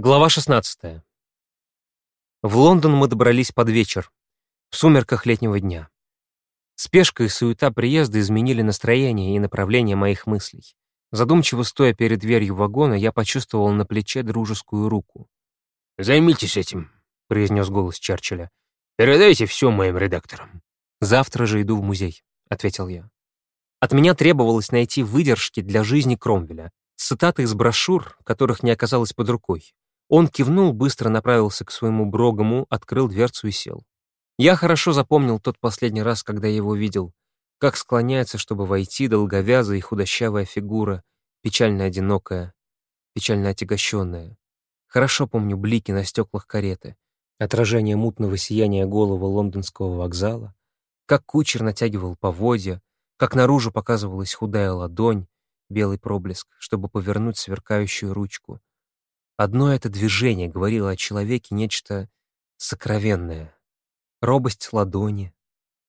Глава 16. В Лондон мы добрались под вечер, в сумерках летнего дня. Спешка и суета приезда изменили настроение и направление моих мыслей. Задумчиво стоя перед дверью вагона, я почувствовал на плече дружескую руку. «Займитесь этим», — произнес голос Черчилля. «Передайте все моим редакторам». «Завтра же иду в музей», — ответил я. От меня требовалось найти выдержки для жизни Кромвеля, цитаты из брошюр, которых не оказалось под рукой. Он кивнул, быстро направился к своему брогому, открыл дверцу и сел. Я хорошо запомнил тот последний раз, когда его видел, как склоняется, чтобы войти, долговязая и худощавая фигура, печально одинокая, печально отягощенная. Хорошо помню блики на стеклах кареты, отражение мутного сияния голого лондонского вокзала, как кучер натягивал поводья, как наружу показывалась худая ладонь, белый проблеск, чтобы повернуть сверкающую ручку, Одно это движение говорило о человеке нечто сокровенное. Робость ладони,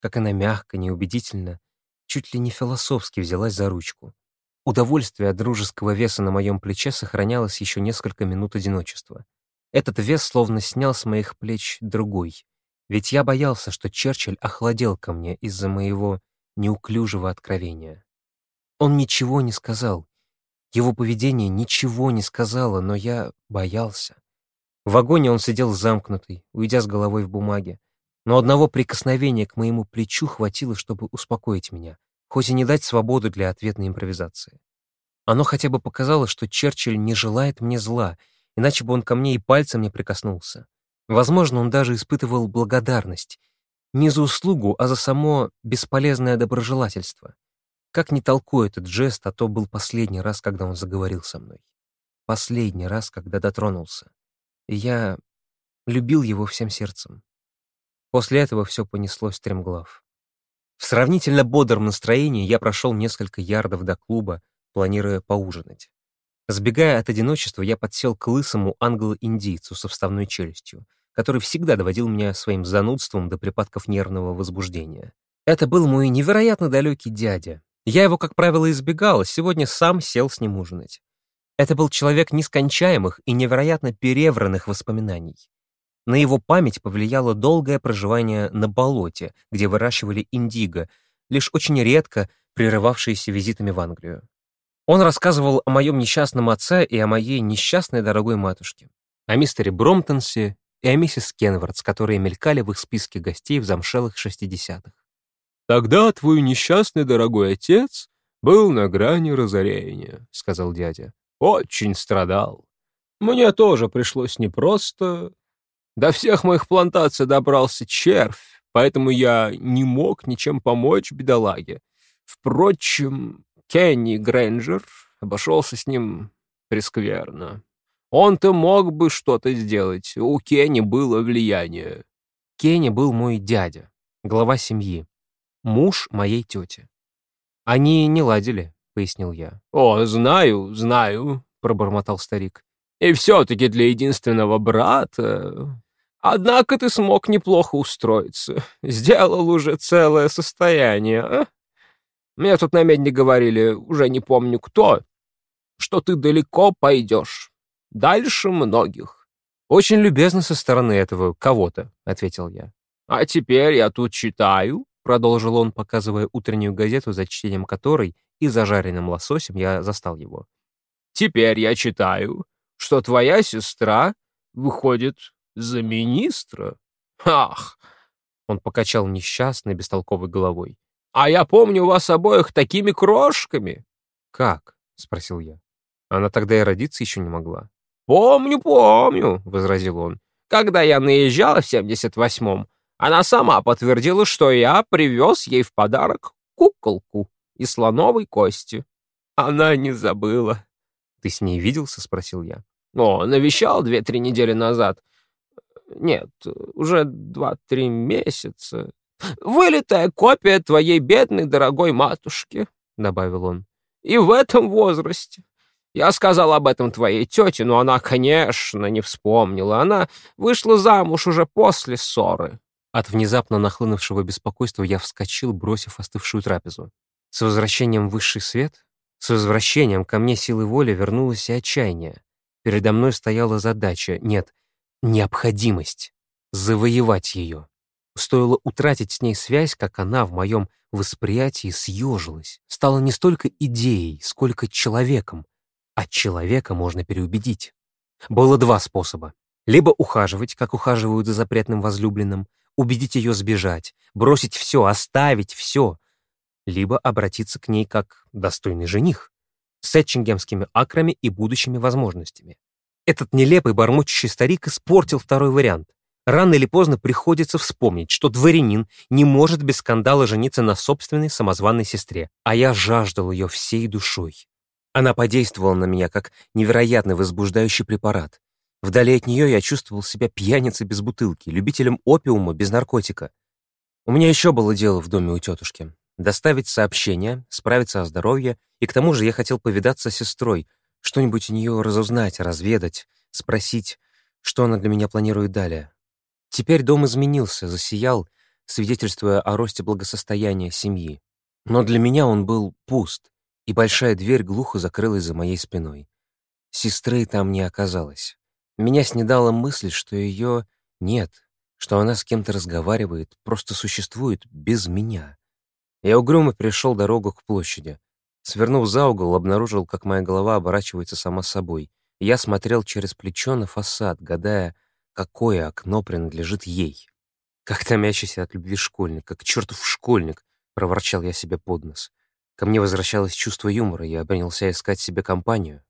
как она мягко, неубедительно, чуть ли не философски взялась за ручку. Удовольствие от дружеского веса на моем плече сохранялось еще несколько минут одиночества. Этот вес словно снял с моих плеч другой. Ведь я боялся, что Черчилль охладел ко мне из-за моего неуклюжего откровения. Он ничего не сказал, его поведение ничего не сказало, но я боялся. В вагоне он сидел замкнутый, уйдя с головой в бумаге. Но одного прикосновения к моему плечу хватило, чтобы успокоить меня, хоть и не дать свободу для ответной импровизации. Оно хотя бы показало, что Черчилль не желает мне зла, иначе бы он ко мне и пальцем не прикоснулся. Возможно, он даже испытывал благодарность. Не за услугу, а за само бесполезное доброжелательство. Как ни толкую этот жест, а то был последний раз, когда он заговорил со мной. Последний раз, когда дотронулся. И я любил его всем сердцем. После этого все понеслось стремглав. В сравнительно бодром настроении я прошел несколько ярдов до клуба, планируя поужинать. Сбегая от одиночества, я подсел к лысому англо-индийцу со вставной челюстью, который всегда доводил меня своим занудством до припадков нервного возбуждения. Это был мой невероятно далекий дядя, я его, как правило, избегал, а сегодня сам сел с ним ужинать. Это был человек нескончаемых и невероятно перевранных воспоминаний. На его память повлияло долгое проживание на болоте, где выращивали индиго, лишь очень редко прерывавшиеся визитами в Англию. Он рассказывал о моем несчастном отце и о моей несчастной дорогой матушке, о мистере Бромтонсе и о миссис Кенвардс, которые мелькали в их списке гостей в замшелых шестидесятых. «Тогда твой несчастный дорогой отец был на грани разорения», — сказал дядя. «Очень страдал. Мне тоже пришлось непросто. До всех моих плантаций добрался червь, поэтому я не мог ничем помочь бедолаге. Впрочем, Кенни Грэнджер обошелся с ним прескверно. Он-то мог бы что-то сделать, у Кенни было влияние». Кенни был мой дядя, глава семьи муж моей тети. Они не ладили, пояснил я. О, знаю, знаю, пробормотал старик. И все-таки для единственного брата... Однако ты смог неплохо устроиться. Сделал уже целое состояние, а? Мне тут на медне говорили, уже не помню кто, что ты далеко пойдешь. Дальше многих. Очень любезно со стороны этого кого-то, ответил я. А теперь я тут читаю, продолжил он, показывая утреннюю газету, за чтением которой и зажаренным лососем я застал его. «Теперь я читаю, что твоя сестра выходит за министра. Ах!» Он покачал несчастной, бестолковой головой. «А я помню вас обоих такими крошками!» «Как?» — спросил я. Она тогда и родиться еще не могла. «Помню, помню!» — возразил он. «Когда я наезжал в семьдесят восьмом, она сама подтвердила, что я привез ей в подарок куколку из слоновой кости. Она не забыла. «Ты с ней виделся?» — спросил я. «О, навещал две-три недели назад. Нет, уже два-три месяца. Вылитая копия твоей бедной дорогой матушки», — добавил он. «И в этом возрасте. Я сказал об этом твоей тете, но она, конечно, не вспомнила. Она вышла замуж уже после ссоры. От внезапно нахлынувшего беспокойства я вскочил, бросив остывшую трапезу. С возвращением в высший свет, с возвращением ко мне силы воли вернулось и отчаяние. Передо мной стояла задача, нет, необходимость завоевать ее. Стоило утратить с ней связь, как она в моем восприятии съежилась, стала не столько идеей, сколько человеком, а человека можно переубедить. Было два способа. Либо ухаживать, как ухаживают за запретным возлюбленным, убедить ее сбежать, бросить все, оставить все, либо обратиться к ней как достойный жених с этчингемскими акрами и будущими возможностями. Этот нелепый бормочущий старик испортил второй вариант. Рано или поздно приходится вспомнить, что дворянин не может без скандала жениться на собственной самозванной сестре, а я жаждал ее всей душой. Она подействовала на меня как невероятный возбуждающий препарат. Вдали от нее я чувствовал себя пьяницей без бутылки, любителем опиума без наркотика. У меня еще было дело в доме у тетушки. Доставить сообщение, справиться о здоровье, и к тому же я хотел повидаться с сестрой, что-нибудь у нее разузнать, разведать, спросить, что она для меня планирует далее. Теперь дом изменился, засиял, свидетельствуя о росте благосостояния семьи. Но для меня он был пуст, и большая дверь глухо закрылась за моей спиной. Сестры там не оказалось. Меня снедала мысль, что ее нет, что она с кем-то разговаривает, просто существует без меня. Я угрюмо пришел дорогу к площади. Свернув за угол, обнаружил, как моя голова оборачивается сама собой. Я смотрел через плечо на фасад, гадая, какое окно принадлежит ей. Как томящийся от любви школьник, как чертов школьник, проворчал я себе под нос. Ко мне возвращалось чувство юмора, я принялся искать себе компанию.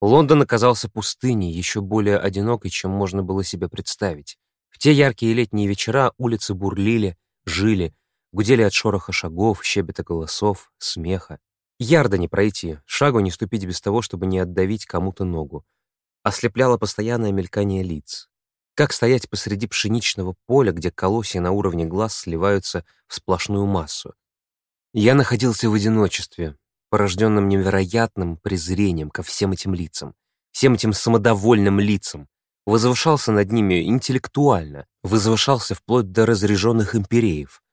Лондон оказался пустыней, еще более одинокой, чем можно было себе представить. В те яркие летние вечера улицы бурлили, жили, гудели от шороха шагов, щебета голосов, смеха. Ярда не пройти, шагу не ступить без того, чтобы не отдавить кому-то ногу. Ослепляло постоянное мелькание лиц. Как стоять посреди пшеничного поля, где колосья на уровне глаз сливаются в сплошную массу? Я находился в одиночестве, порожденном невероятным презрением ко всем этим лицам, всем этим самодовольным лицам, возвышался над ними интеллектуально, возвышался вплоть до разряженных империев.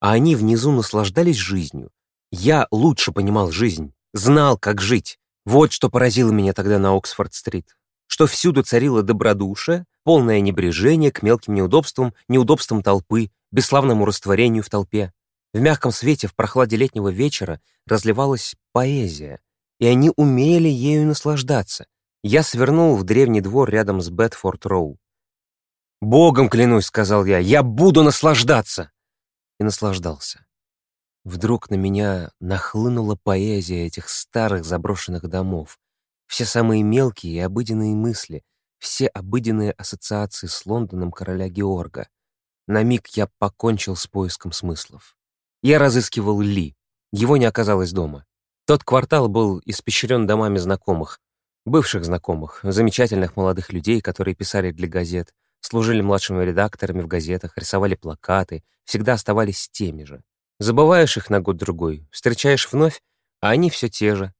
А они внизу наслаждались жизнью. Я лучше понимал жизнь, знал, как жить. Вот что поразило меня тогда на Оксфорд-стрит. Что всюду царило добродушие, полное небрежение к мелким неудобствам, неудобствам толпы, бесславному растворению в толпе. В мягком свете, в прохладе летнего вечера разливалась поэзия, и они умели ею наслаждаться. Я свернул в древний двор рядом с Бетфорд-Роу. «Богом клянусь», — сказал я, — «я буду наслаждаться!» И наслаждался. Вдруг на меня нахлынула поэзия этих старых заброшенных домов. Все самые мелкие и обыденные мысли, все обыденные ассоциации с Лондоном короля Георга. На миг я покончил с поиском смыслов. Я разыскивал Ли. Его не оказалось дома. Тот квартал был испещрен домами знакомых, бывших знакомых, замечательных молодых людей, которые писали для газет, служили младшими редакторами в газетах, рисовали плакаты, всегда оставались теми же. Забываешь их на год-другой, встречаешь вновь, а они все те же.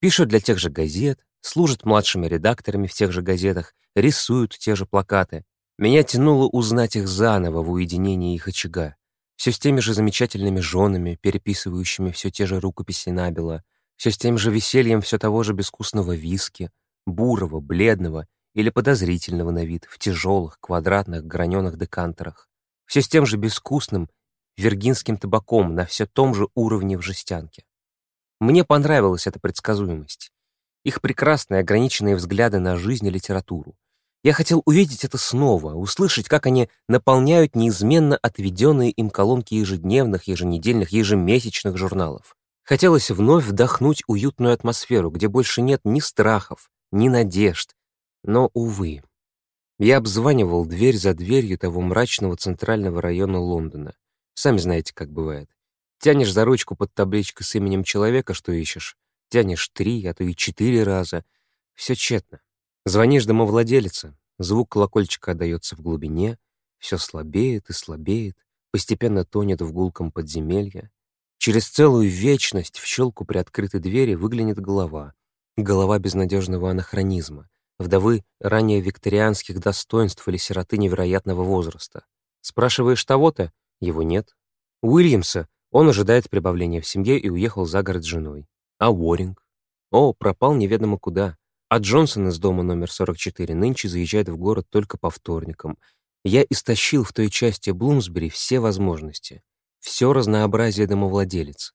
Пишут для тех же газет, служат младшими редакторами в тех же газетах, рисуют те же плакаты. Меня тянуло узнать их заново в уединении их очага все с теми же замечательными женами, переписывающими все те же рукописи Набела, все с тем же весельем все того же безвкусного виски, бурого, бледного или подозрительного на вид, в тяжелых, квадратных, граненых декантерах, все с тем же безвкусным, виргинским табаком на все том же уровне в жестянке. Мне понравилась эта предсказуемость. Их прекрасные ограниченные взгляды на жизнь и литературу, я хотел увидеть это снова, услышать, как они наполняют неизменно отведенные им колонки ежедневных, еженедельных, ежемесячных журналов. Хотелось вновь вдохнуть уютную атмосферу, где больше нет ни страхов, ни надежд. Но, увы. Я обзванивал дверь за дверью того мрачного центрального района Лондона. Сами знаете, как бывает. Тянешь за ручку под табличкой с именем человека, что ищешь. Тянешь три, а то и четыре раза. Все тщетно. Звонишь домовладелице, звук колокольчика отдаётся в глубине, все слабеет и слабеет, постепенно тонет в гулком подземелье. Через целую вечность в щелку при открытой двери выглянет голова. Голова безнадежного анахронизма, вдовы ранее викторианских достоинств или сироты невероятного возраста. Спрашиваешь того-то? Его нет. Уильямса он ожидает прибавления в семье и уехал за город с женой. А Уоринг? О, пропал неведомо куда. А Джонсон из дома номер 44 нынче заезжает в город только по вторникам. Я истощил в той части Блумсбери все возможности, все разнообразие домовладелец.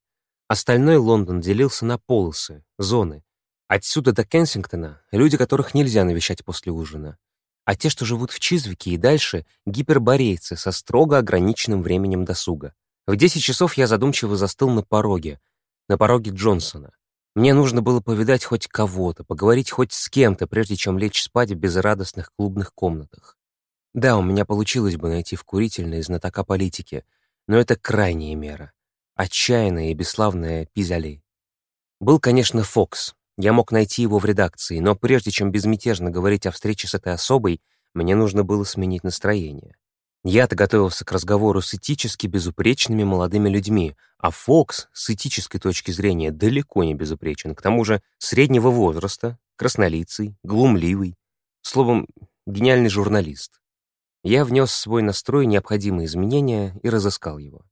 Остальной Лондон делился на полосы, зоны. Отсюда до Кенсингтона — люди, которых нельзя навещать после ужина. А те, что живут в Чизвике и дальше — гиперборейцы со строго ограниченным временем досуга. В 10 часов я задумчиво застыл на пороге, на пороге Джонсона. Мне нужно было повидать хоть кого-то, поговорить хоть с кем-то, прежде чем лечь спать в безрадостных клубных комнатах. Да, у меня получилось бы найти в курительной знатока политики, но это крайняя мера. Отчаянная и бесславная пизали. Был, конечно, Фокс. Я мог найти его в редакции, но прежде чем безмятежно говорить о встрече с этой особой, мне нужно было сменить настроение. Я-то готовился к разговору с этически безупречными молодыми людьми, а Фокс с этической точки зрения далеко не безупречен, к тому же среднего возраста, краснолицый, глумливый, словом, гениальный журналист. Я внес в свой настрой необходимые изменения и разыскал его.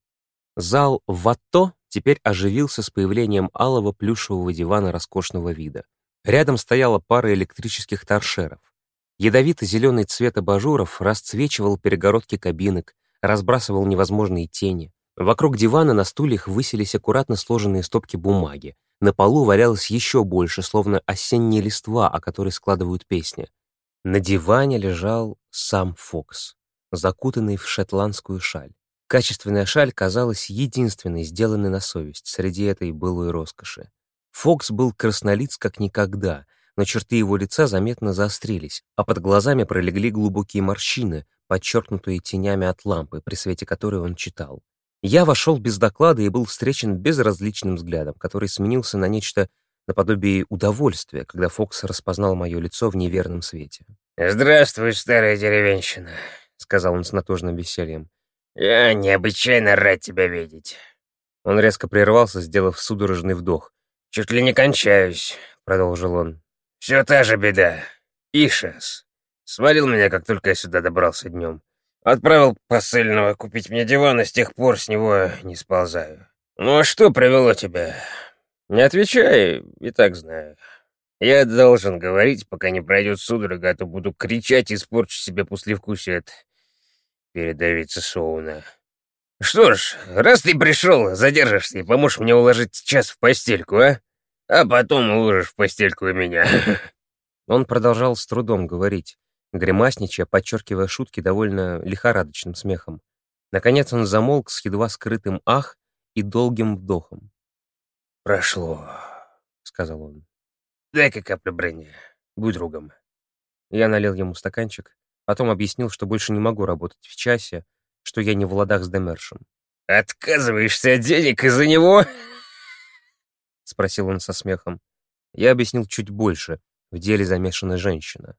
Зал «Ватто» теперь оживился с появлением алого плюшевого дивана роскошного вида. Рядом стояла пара электрических торшеров. Ядовито-зеленый цвет абажуров расцвечивал перегородки кабинок, разбрасывал невозможные тени. Вокруг дивана на стульях высились аккуратно сложенные стопки бумаги. На полу валялось еще больше, словно осенние листва, о которой складывают песни. На диване лежал сам Фокс, закутанный в шотландскую шаль. Качественная шаль казалась единственной, сделанной на совесть среди этой былой роскоши. Фокс был краснолиц как никогда — но черты его лица заметно заострились, а под глазами пролегли глубокие морщины, подчеркнутые тенями от лампы, при свете которой он читал. Я вошел без доклада и был встречен безразличным взглядом, который сменился на нечто наподобие удовольствия, когда Фокс распознал мое лицо в неверном свете. «Здравствуй, старая деревенщина», — сказал он с натужным весельем. «Я необычайно рад тебя видеть». Он резко прервался, сделав судорожный вдох. «Чуть ли не кончаюсь», — продолжил он. Все та же беда. Ишес. Свалил меня, как только я сюда добрался днем. Отправил посыльного купить мне диван, и с тех пор с него не сползаю. Ну а что привело тебя? Не отвечай, и так знаю. Я должен говорить, пока не пройдет судорога, а то буду кричать и испорчу себе послевкусие от передавицы Соуна. Что ж, раз ты пришел, задержишься и поможешь мне уложить час в постельку, а? а потом уложишь в постельку и меня». Он продолжал с трудом говорить, гримасничая, подчеркивая шутки довольно лихорадочным смехом. Наконец он замолк с едва скрытым «ах» и долгим вдохом. «Прошло», — сказал он. «Дай-ка каплю бренди. Будь другом». Я налил ему стаканчик, потом объяснил, что больше не могу работать в часе, что я не в ладах с Демершем. «Отказываешься от денег из-за него?» — спросил он со смехом. Я объяснил чуть больше. В деле замешана женщина.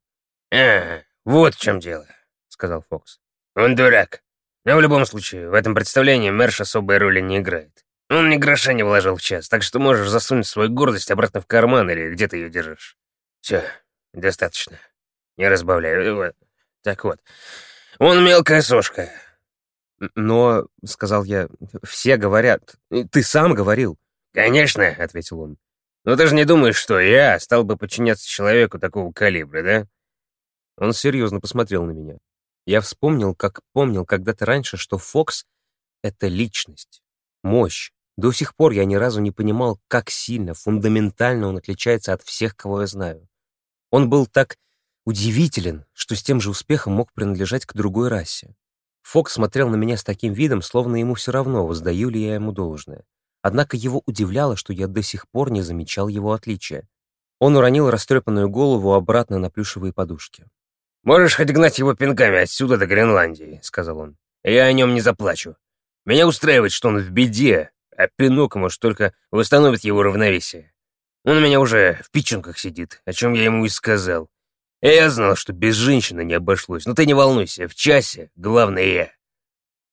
«А, вот в чем дело», — сказал Фокс. «Он дурак. Но в любом случае, в этом представлении Мэрш особой роли не играет. Он ни гроша не вложил в час, так что можешь засунуть свою гордость обратно в карман или где ты ее держишь. Все, достаточно. Не разбавляй. Вот. Так вот, он мелкая сошка». «Но», — сказал я, — «все говорят. Ты сам говорил. «Конечно», — ответил он. «Но ты же не думаешь, что я стал бы подчиняться человеку такого калибра, да?» Он серьезно посмотрел на меня. Я вспомнил, как помнил когда-то раньше, что Фокс — это личность, мощь. До сих пор я ни разу не понимал, как сильно, фундаментально он отличается от всех, кого я знаю. Он был так удивителен, что с тем же успехом мог принадлежать к другой расе. Фокс смотрел на меня с таким видом, словно ему все равно, воздаю ли я ему должное. Однако его удивляло, что я до сих пор не замечал его отличия. Он уронил растрепанную голову обратно на плюшевые подушки. «Можешь хоть гнать его пинками отсюда до Гренландии», — сказал он. «Я о нем не заплачу. Меня устраивает, что он в беде, а пинок, может, только восстановит его равновесие. Он у меня уже в печенках сидит, о чем я ему и сказал. И я знал, что без женщины не обошлось. Но ты не волнуйся, в часе главное я».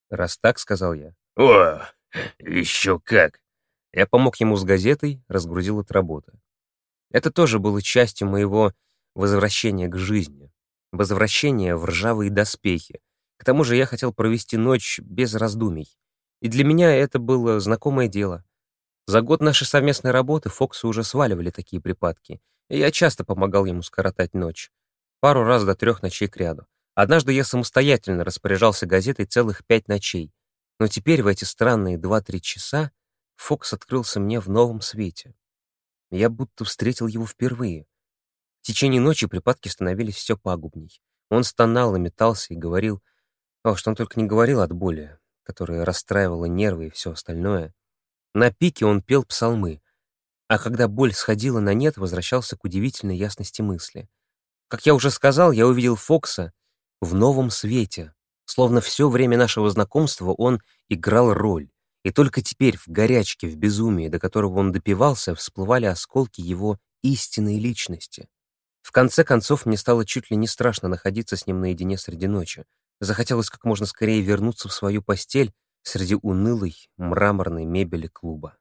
«Раз так», — сказал я. «О, еще как. Я помог ему с газетой, разгрузил от работы. Это тоже было частью моего возвращения к жизни, возвращения в ржавые доспехи. К тому же я хотел провести ночь без раздумий. И для меня это было знакомое дело. За год нашей совместной работы Фоксу уже сваливали такие припадки. и я часто помогал ему скоротать ночь. Пару раз до трех ночей кряду. Однажды я самостоятельно распоряжался газетой целых пять ночей, но теперь в эти странные два-три часа Фокс открылся мне в новом свете. Я будто встретил его впервые. В течение ночи припадки становились все пагубней. Он стонал и метался и говорил, о, что он только не говорил от боли, которая расстраивала нервы и все остальное. На пике он пел псалмы, а когда боль сходила на нет, возвращался к удивительной ясности мысли. Как я уже сказал, я увидел Фокса в новом свете, словно все время нашего знакомства он играл роль, и только теперь в горячке, в безумии, до которого он допивался, всплывали осколки его истинной личности. В конце концов, мне стало чуть ли не страшно находиться с ним наедине среди ночи. Захотелось как можно скорее вернуться в свою постель среди унылой мраморной мебели клуба.